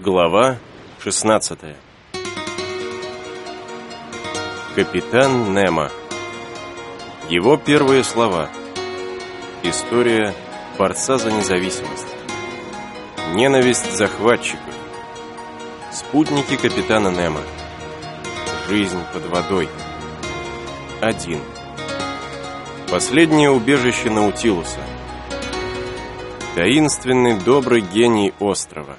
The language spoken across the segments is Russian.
Глава 16 Капитан Немо. Его первые слова. История борца за независимость. Ненависть захватчиков Спутники капитана Немо. Жизнь под водой. 1 Последнее убежище Наутилуса. Таинственный добрый гений острова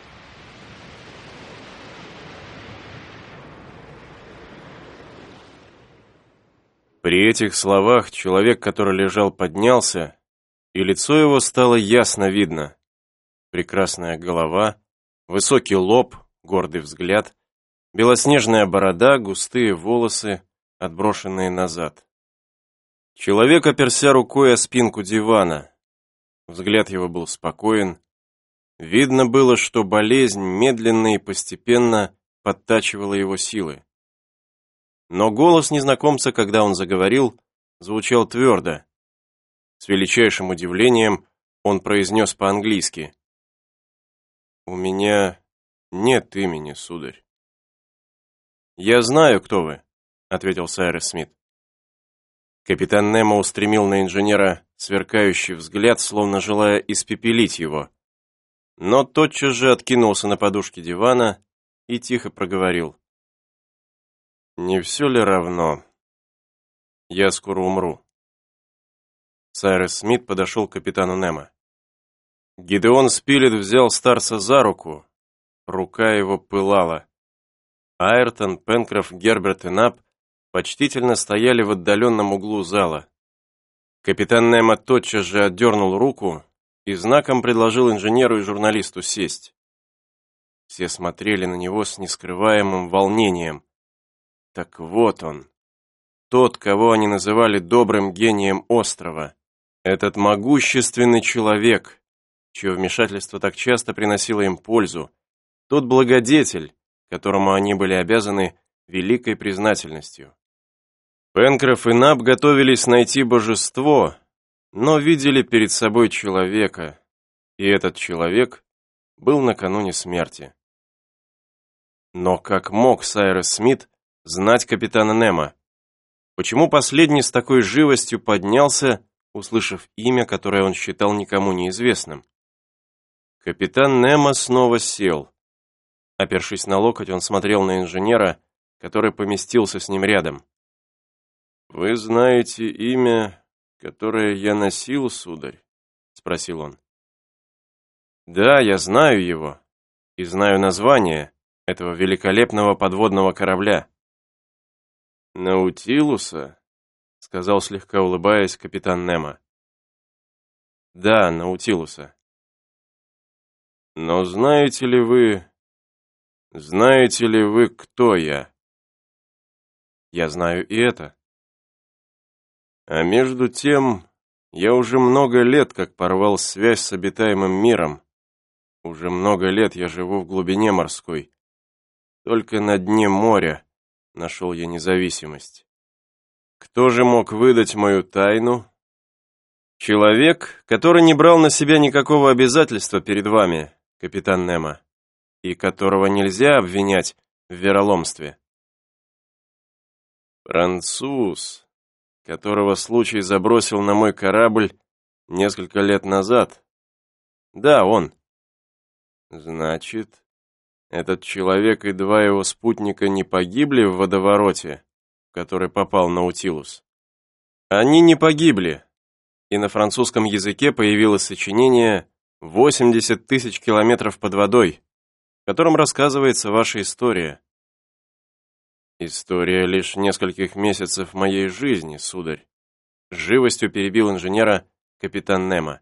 При этих словах человек, который лежал, поднялся, и лицо его стало ясно видно. Прекрасная голова, высокий лоб, гордый взгляд, белоснежная борода, густые волосы, отброшенные назад. Человек оперся рукой о спинку дивана. Взгляд его был спокоен. Видно было, что болезнь медленно и постепенно подтачивала его силы. Но голос незнакомца, когда он заговорил, звучал твердо. С величайшим удивлением он произнес по-английски. «У меня нет имени, сударь». «Я знаю, кто вы», — ответил Сайрес Смит. Капитан Немо устремил на инженера сверкающий взгляд, словно желая испепелить его. Но тотчас же откинулся на подушке дивана и тихо проговорил. Не все ли равно? Я скоро умру. Сайрес Смит подошел к капитану Немо. Гидеон Спилет взял старца за руку. Рука его пылала. Айртон, Пенкроф, Герберт и Нап почтительно стояли в отдаленном углу зала. Капитан Немо тотчас же отдернул руку и знаком предложил инженеру и журналисту сесть. Все смотрели на него с нескрываемым волнением. Так вот он, тот, кого они называли добрым гением острова, этот могущественный человек, чье вмешательство так часто приносило им пользу, тот благодетель, которому они были обязаны великой признательностью. Пенкроф и Наб готовились найти божество, но видели перед собой человека, и этот человек был накануне смерти. Но как мог Сайрес Смит знать капитана Немо. Почему последний с такой живостью поднялся, услышав имя, которое он считал никому неизвестным? Капитан Немо снова сел. Опершись на локоть, он смотрел на инженера, который поместился с ним рядом. «Вы знаете имя, которое я носил, сударь?» — спросил он. «Да, я знаю его, и знаю название этого великолепного подводного корабля. «Наутилуса?» — сказал слегка улыбаясь капитан Немо. «Да, Наутилуса». «Но знаете ли вы... Знаете ли вы, кто я?» «Я знаю и это». «А между тем, я уже много лет как порвал связь с обитаемым миром. Уже много лет я живу в глубине морской, только на дне моря» нашел я независимость. Кто же мог выдать мою тайну? Человек, который не брал на себя никакого обязательства перед вами, капитан Немо, и которого нельзя обвинять в вероломстве. Француз, которого случай забросил на мой корабль несколько лет назад. Да, он. Значит, этот человек и два его спутника не погибли в водовороте, в который попал Наутилус? Они не погибли, и на французском языке появилось сочинение «80 тысяч километров под водой», в котором рассказывается ваша история. История лишь нескольких месяцев моей жизни, сударь. Живостью перебил инженера капитан Немо.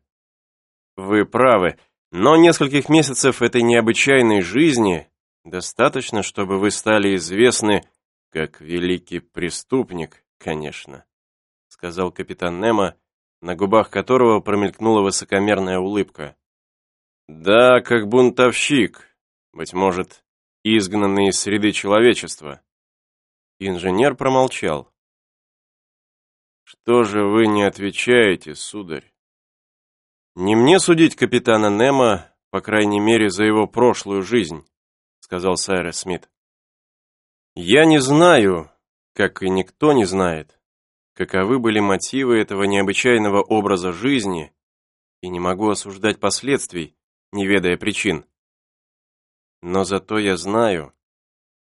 Вы правы, но нескольких месяцев этой необычайной жизни достаточно, чтобы вы стали известны как великий преступник, конечно, сказал капитан Немо, на губах которого промелькнула высокомерная улыбка. Да, как бунтовщик, быть может, изгнанный из среды человечества. Инженер промолчал. Что же вы не отвечаете, сударь? Не мне судить капитана Немо, по крайней мере, за его прошлую жизнь. сказал Сайрес Смит. «Я не знаю, как и никто не знает, каковы были мотивы этого необычайного образа жизни, и не могу осуждать последствий, не ведая причин. Но зато я знаю,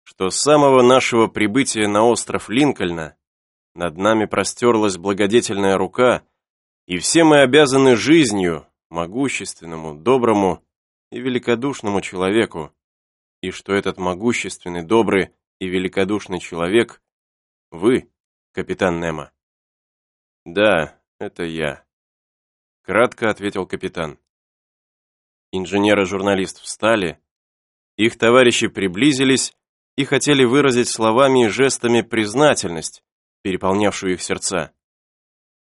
что с самого нашего прибытия на остров Линкольна над нами простерлась благодетельная рука, и все мы обязаны жизнью могущественному, доброму и великодушному человеку, и что этот могущественный, добрый и великодушный человек — вы, капитан Немо. Да, это я. Кратко ответил капитан. Инженер и журналист встали, их товарищи приблизились и хотели выразить словами и жестами признательность, переполнявшую их сердца.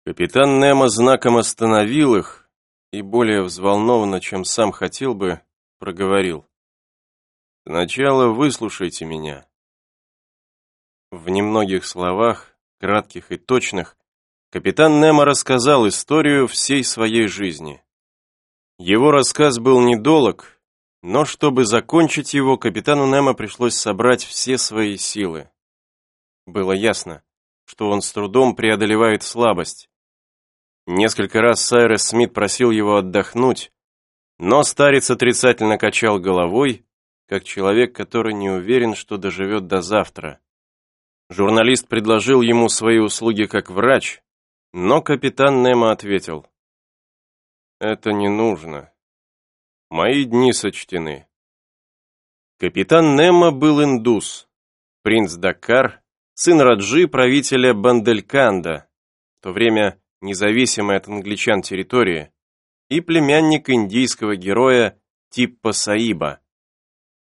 Капитан Немо знаком остановил их и более взволнованно, чем сам хотел бы, проговорил. «Сначала выслушайте меня». В немногих словах, кратких и точных, капитан Немо рассказал историю всей своей жизни. Его рассказ был недолг, но чтобы закончить его, капитану Немо пришлось собрать все свои силы. Было ясно, что он с трудом преодолевает слабость. Несколько раз Сайрес Смит просил его отдохнуть, но старец отрицательно качал головой, как человек, который не уверен, что доживет до завтра. Журналист предложил ему свои услуги как врач, но капитан Немо ответил, «Это не нужно. Мои дни сочтены». Капитан Немо был индус, принц Дакар, сын Раджи, правителя Бандельканда, в то время независимой от англичан территории, и племянник индийского героя Типпа Саиба.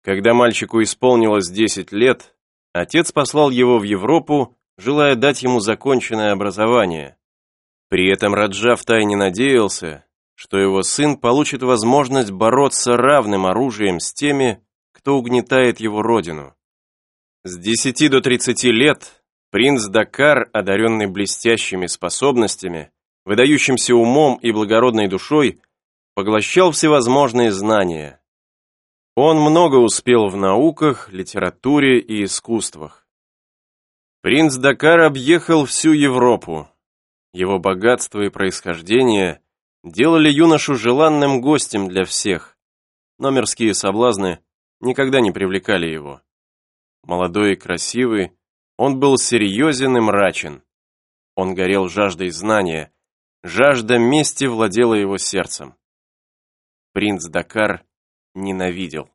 Когда мальчику исполнилось 10 лет, отец послал его в Европу, желая дать ему законченное образование. При этом Раджа втайне надеялся, что его сын получит возможность бороться равным оружием с теми, кто угнетает его родину. С 10 до 30 лет принц Дакар, одаренный блестящими способностями, выдающимся умом и благородной душой, поглощал всевозможные знания. Он много успел в науках, литературе и искусствах. Принц Дакар объехал всю Европу. Его богатство и происхождение делали юношу желанным гостем для всех, но мирские соблазны никогда не привлекали его. Молодой и красивый, он был серьезен и мрачен. Он горел жаждой знания, Жажда мести владела его сердцем. Принц Дакар ненавидел.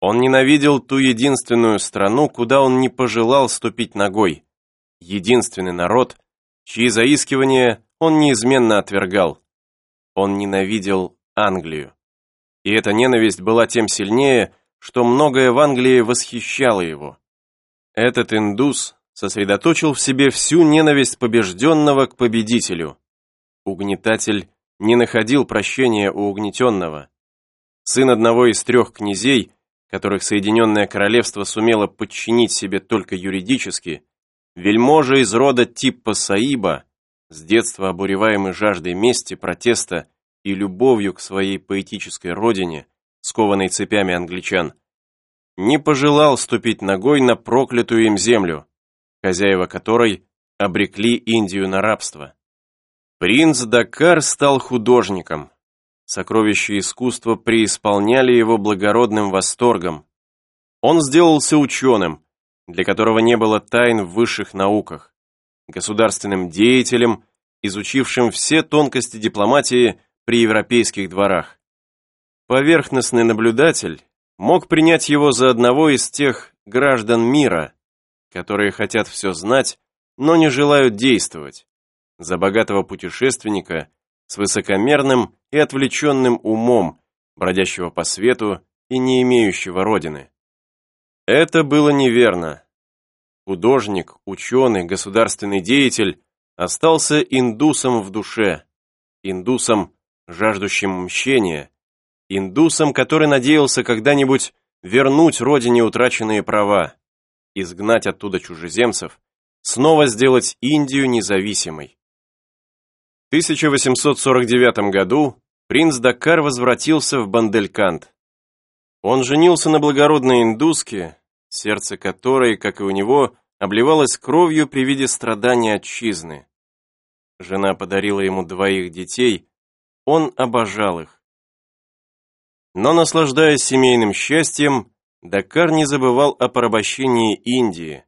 Он ненавидел ту единственную страну, куда он не пожелал ступить ногой. Единственный народ, чьи заискивания он неизменно отвергал. Он ненавидел Англию. И эта ненависть была тем сильнее, что многое в Англии восхищало его. Этот индус сосредоточил в себе всю ненависть побежденного к победителю. Угнетатель не находил прощения у угнетенного. Сын одного из трех князей, которых Соединенное Королевство сумело подчинить себе только юридически, вельможа из рода Типпа Саиба, с детства обуреваемый жаждой мести, протеста и любовью к своей поэтической родине, скованной цепями англичан, не пожелал ступить ногой на проклятую им землю, хозяева которой обрекли Индию на рабство. Принц Дакар стал художником. Сокровища искусства преисполняли его благородным восторгом. Он сделался ученым, для которого не было тайн в высших науках, государственным деятелем, изучившим все тонкости дипломатии при европейских дворах. Поверхностный наблюдатель мог принять его за одного из тех граждан мира, которые хотят все знать, но не желают действовать за богатого путешественника с высокомерным и отвлеченным умом, бродящего по свету и не имеющего родины. Это было неверно. Художник, ученый, государственный деятель остался индусом в душе, индусом, жаждущим мщения, индусом, который надеялся когда-нибудь вернуть родине утраченные права, изгнать оттуда чужеземцев, снова сделать Индию независимой. 1849 году принц Дакар возвратился в Банделькант. Он женился на благородной индуске, сердце которой, как и у него, обливалось кровью при виде страданий отчизны. Жена подарила ему двоих детей, он обожал их. Но, наслаждаясь семейным счастьем, Дакар не забывал о порабощении Индии.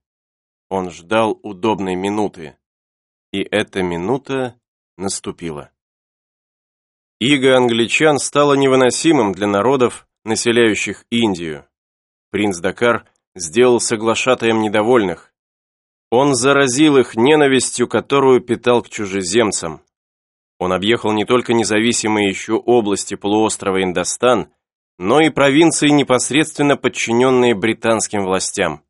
Он ждал удобной минуты. И эта минута наступила. Иго англичан стало невыносимым для народов, населяющих Индию. Принц Дакар сделал соглашатаем недовольных. Он заразил их ненавистью, которую питал к чужеземцам. Он объехал не только независимые еще области полуострова Индостан, но и провинции, непосредственно подчиненные британским властям.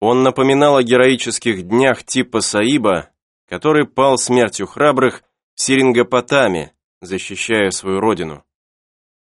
Он напоминал о героических днях типа Саиба, который пал смертью храбрых в Серингопотаме, защищая свою родину.